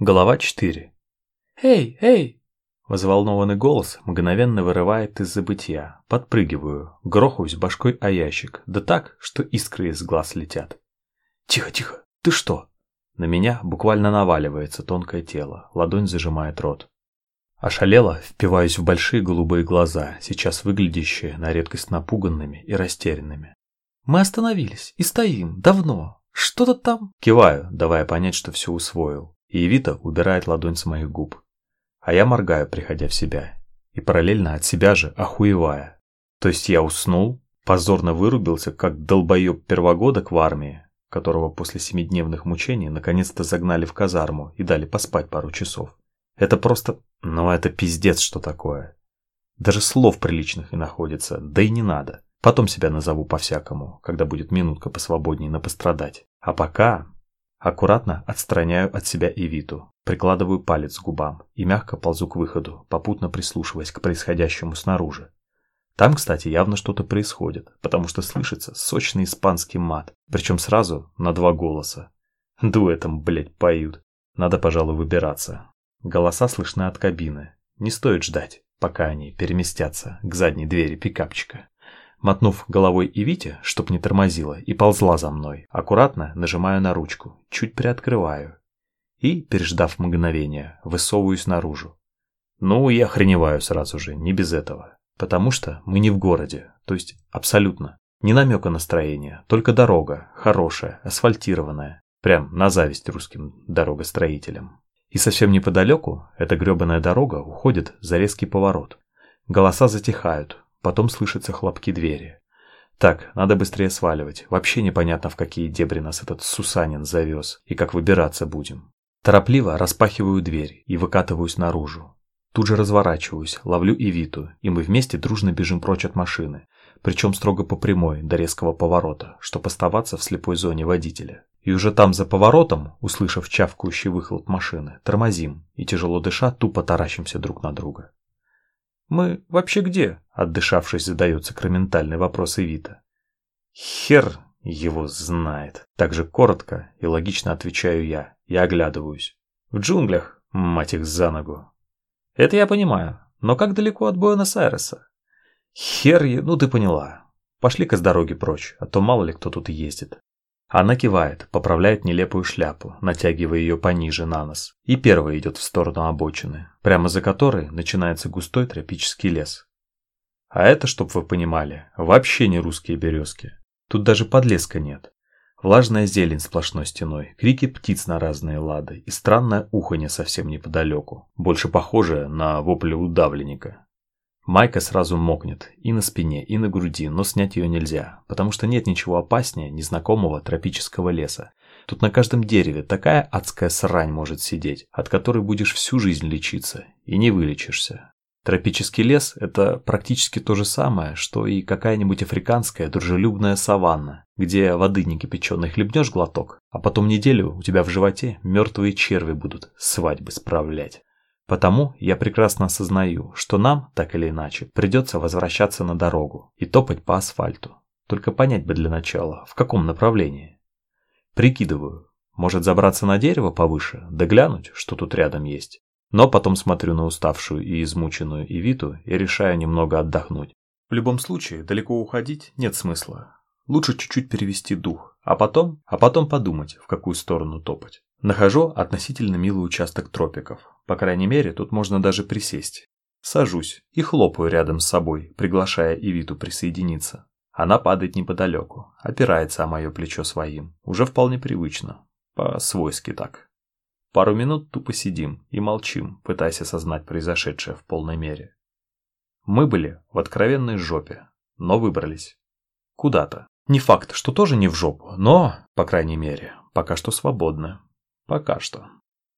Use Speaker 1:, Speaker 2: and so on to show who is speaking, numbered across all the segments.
Speaker 1: Глава 4. «Эй, эй!» Взволнованный голос мгновенно вырывает из забытия. Подпрыгиваю, грохаюсь башкой о ящик, да так, что искры из глаз летят. «Тихо, тихо! Ты что?» На меня буквально наваливается тонкое тело, ладонь зажимает рот. Ошалело впиваюсь в большие голубые глаза, сейчас выглядящие на редкость напуганными и растерянными. «Мы остановились и стоим, давно. Что-то там...» Киваю, давая понять, что все усвоил и Евита убирает ладонь с моих губ. А я моргаю, приходя в себя, и параллельно от себя же охуевая. То есть я уснул, позорно вырубился, как долбоеб первогодок в армии, которого после семидневных мучений наконец-то загнали в казарму и дали поспать пару часов. Это просто... Ну, это пиздец, что такое. Даже слов приличных не находится, да и не надо. Потом себя назову по-всякому, когда будет минутка посвободнее на пострадать. А пока... Аккуратно отстраняю от себя Эвиту, прикладываю палец к губам и мягко ползу к выходу, попутно прислушиваясь к происходящему снаружи. Там, кстати, явно что-то происходит, потому что слышится сочный испанский мат, причем сразу на два голоса. Дуэтом, блять, поют. Надо, пожалуй, выбираться. Голоса слышны от кабины. Не стоит ждать, пока они переместятся к задней двери пикапчика. Мотнув головой и Вите, чтоб не тормозила, и ползла за мной, аккуратно нажимаю на ручку, чуть приоткрываю. И, переждав мгновение, высовываюсь наружу. Ну, я охреневаю сразу же, не без этого. Потому что мы не в городе, то есть абсолютно. Ни намека настроения, только дорога, хорошая, асфальтированная. Прям на зависть русским дорогостроителям. И совсем неподалеку эта гребаная дорога уходит за резкий поворот. Голоса затихают, Потом слышатся хлопки двери. Так, надо быстрее сваливать. Вообще непонятно, в какие дебри нас этот Сусанин завез и как выбираться будем. Торопливо распахиваю дверь и выкатываюсь наружу. Тут же разворачиваюсь, ловлю Ивиту, и мы вместе дружно бежим прочь от машины, причем строго по прямой, до резкого поворота, чтобы оставаться в слепой зоне водителя. И уже там за поворотом, услышав чавкающий выхлоп машины, тормозим и, тяжело дыша, тупо таращимся друг на друга. «Мы вообще где?» – отдышавшись, задает сакраментальный вопрос Эвита. «Хер его знает». Так же коротко и логично отвечаю я. Я оглядываюсь. «В джунглях, мать их за ногу». «Это я понимаю. Но как далеко от Буэнос-Айреса?» «Хер, ну ты поняла. Пошли-ка с дороги прочь, а то мало ли кто тут ездит». Она кивает, поправляет нелепую шляпу, натягивая ее пониже на нос, и первая идет в сторону обочины, прямо за которой начинается густой тропический лес. А это, чтоб вы понимали, вообще не русские березки. Тут даже подлеска нет. Влажная зелень сплошной стеной, крики птиц на разные лады и странное уханье совсем неподалеку, больше похожее на вопли удавленника. Майка сразу мокнет и на спине, и на груди, но снять ее нельзя, потому что нет ничего опаснее незнакомого тропического леса. Тут на каждом дереве такая адская срань может сидеть, от которой будешь всю жизнь лечиться, и не вылечишься. Тропический лес – это практически то же самое, что и какая-нибудь африканская дружелюбная саванна, где воды не кипяченой хлебнешь глоток, а потом неделю у тебя в животе мертвые черви будут свадьбы справлять. Потому я прекрасно осознаю, что нам, так или иначе, придется возвращаться на дорогу и топать по асфальту. Только понять бы для начала, в каком направлении. Прикидываю, может забраться на дерево повыше, да глянуть, что тут рядом есть. Но потом смотрю на уставшую и измученную Ивиту и решаю немного отдохнуть. В любом случае, далеко уходить нет смысла. Лучше чуть-чуть перевести дух, а потом, а потом подумать, в какую сторону топать. Нахожу относительно милый участок тропиков. По крайней мере, тут можно даже присесть. Сажусь и хлопаю рядом с собой, приглашая Ивиту присоединиться. Она падает неподалеку, опирается о мое плечо своим. Уже вполне привычно. По-свойски так. Пару минут тупо сидим и молчим, пытаясь осознать произошедшее в полной мере. Мы были в откровенной жопе, но выбрались. Куда-то. Не факт, что тоже не в жопу, но, по крайней мере, пока что свободны. Пока что.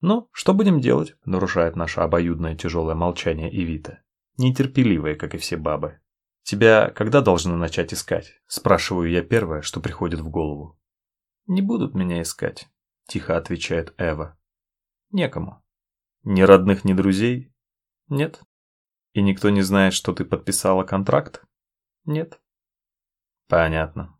Speaker 1: Ну, что будем делать? Нарушает наше обоюдное тяжелое молчание Ивита. Нетерпеливая, как и все бабы. Тебя когда должны начать искать? Спрашиваю я первое, что приходит в голову. Не будут меня искать, тихо отвечает Эва. Некому. Ни родных, ни друзей? Нет. И никто не знает, что ты подписала контракт? Нет. Понятно.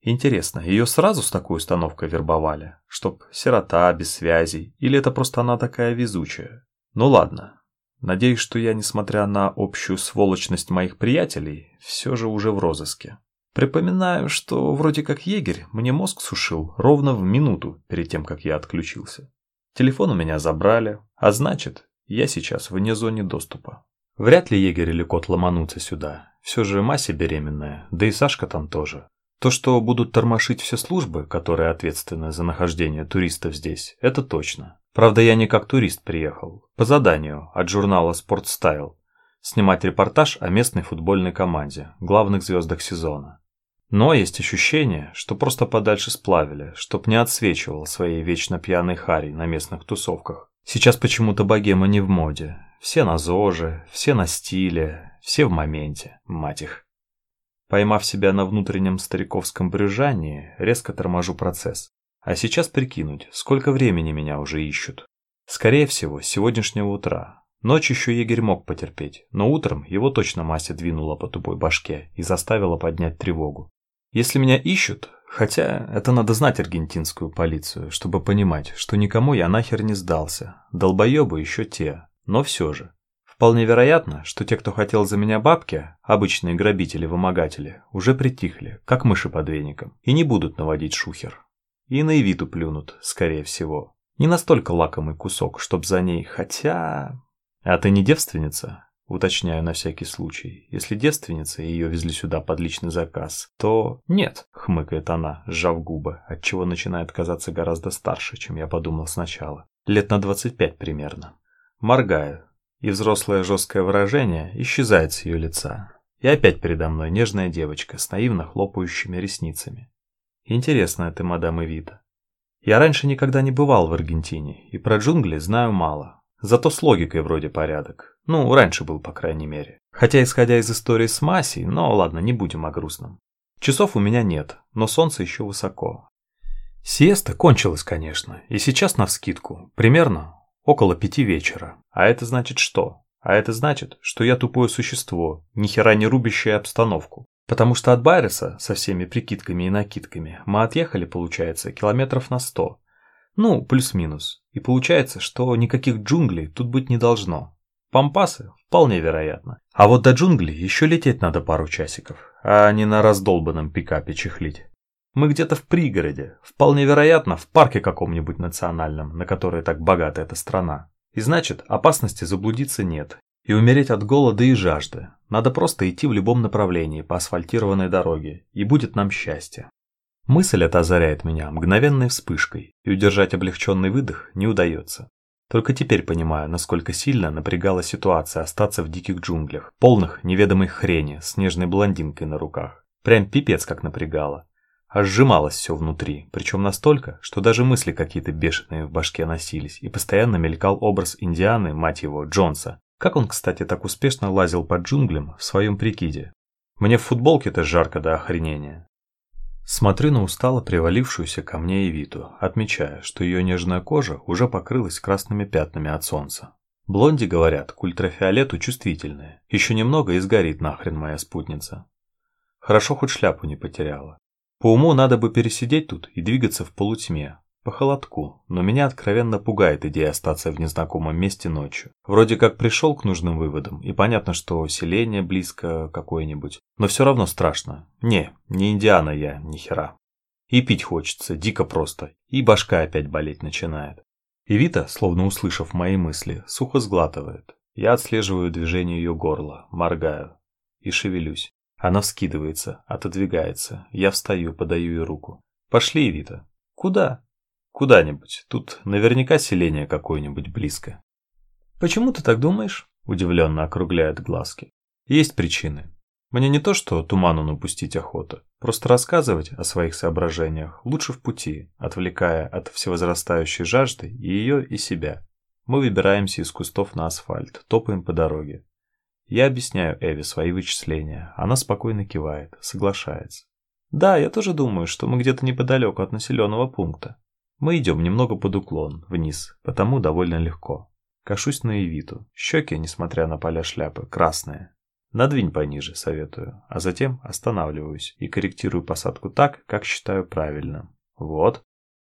Speaker 1: Интересно, ее сразу с такой установкой вербовали? Чтоб сирота, без связей? Или это просто она такая везучая? Ну ладно. Надеюсь, что я, несмотря на общую сволочность моих приятелей, все же уже в розыске. Припоминаю, что вроде как егерь мне мозг сушил ровно в минуту перед тем, как я отключился. Телефон у меня забрали, а значит, я сейчас вне зоны доступа. Вряд ли егерь или кот ломанутся сюда. Все же Мася беременная, да и Сашка там тоже. То, что будут тормошить все службы, которые ответственны за нахождение туристов здесь, это точно. Правда, я не как турист приехал, по заданию от журнала «Спортстайл» снимать репортаж о местной футбольной команде, главных звездах сезона. Но есть ощущение, что просто подальше сплавили, чтоб не отсвечивал своей вечно пьяной хари на местных тусовках. Сейчас почему-то богема не в моде. Все на ЗОЖе, все на стиле, все в моменте, мать их. Поймав себя на внутреннем стариковском брюжании, резко торможу процесс. А сейчас прикинуть, сколько времени меня уже ищут. Скорее всего, с сегодняшнего утра. Ночь еще егерь мог потерпеть, но утром его точно Мася двинула по тупой башке и заставила поднять тревогу. Если меня ищут, хотя это надо знать аргентинскую полицию, чтобы понимать, что никому я нахер не сдался, долбоебы еще те, но все же. Вполне вероятно, что те, кто хотел за меня бабки, обычные грабители-вымогатели, уже притихли, как мыши под веником, и не будут наводить шухер. И на Эвиту плюнут, скорее всего. Не настолько лакомый кусок, чтоб за ней, хотя... А ты не девственница? Уточняю на всякий случай. Если девственница, и ее везли сюда под личный заказ, то... Нет, хмыкает она, сжав губы, отчего начинает казаться гораздо старше, чем я подумал сначала. Лет на 25 примерно. Моргаю, и взрослое жесткое выражение исчезает с ее лица. И опять передо мной нежная девочка с наивно хлопающими ресницами. Интересная ты, мадам Эвита. Я раньше никогда не бывал в Аргентине, и про джунгли знаю мало. Зато с логикой вроде порядок. Ну, раньше был, по крайней мере. Хотя, исходя из истории с Масей, но ладно, не будем о грустном. Часов у меня нет, но солнце еще высоко. Сиеста кончилась, конечно, и сейчас навскидку, примерно Около пяти вечера. А это значит что? А это значит, что я тупое существо, ни хера не рубящее обстановку. Потому что от Байреса со всеми прикидками и накидками мы отъехали, получается, километров на сто. Ну, плюс-минус. И получается, что никаких джунглей тут быть не должно. Пампасы? Вполне вероятно. А вот до джунглей еще лететь надо пару часиков, а не на раздолбанном пикапе чехлить. Мы где-то в пригороде, вполне вероятно, в парке каком-нибудь национальном, на который так богата эта страна. И значит, опасности заблудиться нет. И умереть от голода и жажды. Надо просто идти в любом направлении по асфальтированной дороге, и будет нам счастье. Мысль эта озаряет меня мгновенной вспышкой, и удержать облегченный выдох не удается. Только теперь понимаю, насколько сильно напрягала ситуация остаться в диких джунглях, полных неведомой хрени с нежной блондинкой на руках. Прям пипец как напрягало. Аж сжималось все внутри, причем настолько, что даже мысли какие-то бешеные в башке носились, и постоянно мелькал образ Индианы, мать его, Джонса. Как он, кстати, так успешно лазил под джунглям в своем прикиде? Мне в футболке-то жарко до охренения. Смотрю на устало привалившуюся ко мне Эвиту, отмечая, что ее нежная кожа уже покрылась красными пятнами от солнца. Блонди, говорят, к ультрафиолету чувствительные. Еще немного и сгорит нахрен моя спутница. Хорошо хоть шляпу не потеряла. По уму надо бы пересидеть тут и двигаться в полутьме, по холодку, но меня откровенно пугает идея остаться в незнакомом месте ночью. Вроде как пришел к нужным выводам, и понятно, что селение близко какое-нибудь, но все равно страшно. Не, не Индиана я, ни хера. И пить хочется, дико просто, и башка опять болеть начинает. И Вита, словно услышав мои мысли, сухо сглатывает. Я отслеживаю движение ее горла, моргаю и шевелюсь. Она вскидывается, отодвигается. Я встаю, подаю ей руку. «Пошли, Вита». «Куда?» «Куда-нибудь. Тут наверняка селение какое-нибудь близко». «Почему ты так думаешь?» Удивленно округляет глазки. «Есть причины. Мне не то, что туману напустить охота. Просто рассказывать о своих соображениях лучше в пути, отвлекая от всевозрастающей жажды и ее, и себя. Мы выбираемся из кустов на асфальт, топаем по дороге. Я объясняю Эви свои вычисления. Она спокойно кивает, соглашается. Да, я тоже думаю, что мы где-то неподалеку от населенного пункта. Мы идем немного под уклон, вниз, потому довольно легко. Кашусь на Эвиту. Щеки, несмотря на поля шляпы, красные. Надвинь пониже, советую, а затем останавливаюсь и корректирую посадку так, как считаю правильным. Вот.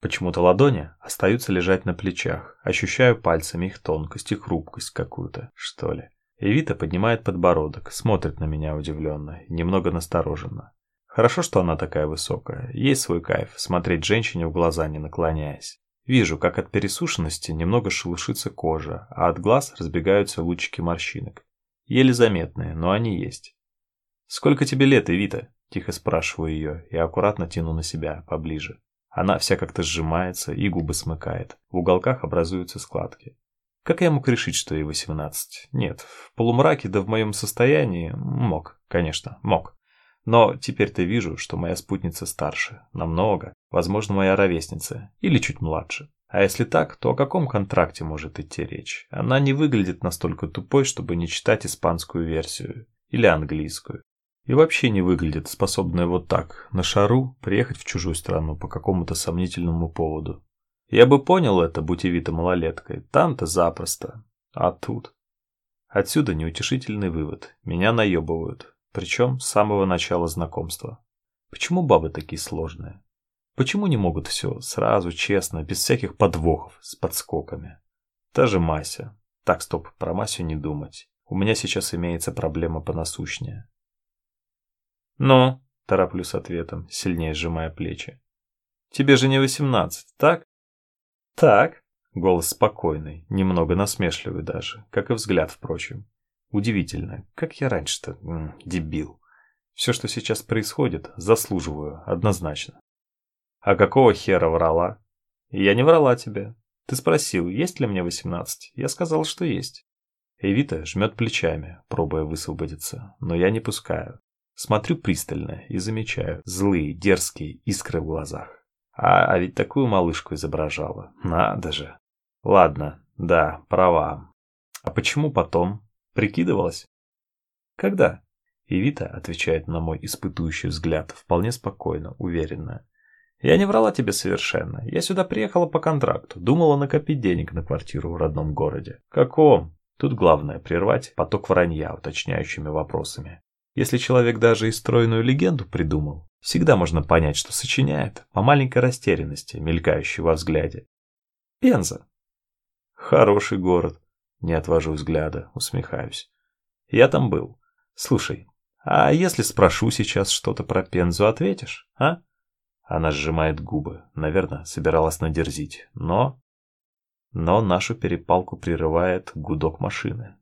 Speaker 1: Почему-то ладони остаются лежать на плечах. Ощущаю пальцами их тонкость и хрупкость какую-то, что ли. Эвита поднимает подбородок, смотрит на меня удивленно, немного настороженно. Хорошо, что она такая высокая. Есть свой кайф смотреть женщине в глаза, не наклоняясь. Вижу, как от пересушенности немного шелушится кожа, а от глаз разбегаются лучики морщинок. Еле заметные, но они есть. «Сколько тебе лет, Эвита?» – тихо спрашиваю ее и аккуратно тяну на себя, поближе. Она вся как-то сжимается и губы смыкает. В уголках образуются складки. Как я мог решить, что ей 18? Нет, в полумраке да в моем состоянии мог, конечно, мог. Но теперь-то вижу, что моя спутница старше, намного, возможно, моя ровесница, или чуть младше. А если так, то о каком контракте может идти речь? Она не выглядит настолько тупой, чтобы не читать испанскую версию или английскую. И вообще не выглядит способная вот так, на шару, приехать в чужую страну по какому-то сомнительному поводу. Я бы понял это, будь Эвита малолеткой, там-то запросто. А тут... Отсюда неутешительный вывод. Меня наебывают. Причем с самого начала знакомства. Почему бабы такие сложные? Почему не могут все сразу, честно, без всяких подвохов, с подскоками? Та же Мася. Так, стоп, про Масю не думать. У меня сейчас имеется проблема понасущнее. «Ну?» – тороплю с ответом, сильнее сжимая плечи. «Тебе же не восемнадцать, так?» «Так». Голос спокойный, немного насмешливый даже, как и взгляд, впрочем. Удивительно, как я раньше-то, дебил. Все, что сейчас происходит, заслуживаю, однозначно. А какого хера врала? Я не врала тебе. Ты спросил, есть ли мне восемнадцать? Я сказал, что есть. Эвита жмет плечами, пробуя высвободиться, но я не пускаю. Смотрю пристально и замечаю злые, дерзкие искры в глазах. А, а ведь такую малышку изображала. Надо же. Ладно, да, права. А почему потом? Прикидывалась? Когда? Эвита отвечает на мой испытующий взгляд вполне спокойно, уверенно. Я не врала тебе совершенно. Я сюда приехала по контракту. Думала накопить денег на квартиру в родном городе. Каком? Тут главное прервать поток вранья уточняющими вопросами. Если человек даже и стройную легенду придумал, всегда можно понять, что сочиняет по маленькой растерянности, мелькающей во взгляде. Пенза. Хороший город. Не отвожу взгляда, усмехаюсь. Я там был. Слушай, а если спрошу сейчас что-то про Пензу, ответишь, а? Она сжимает губы, наверное, собиралась надерзить, но... Но нашу перепалку прерывает гудок машины.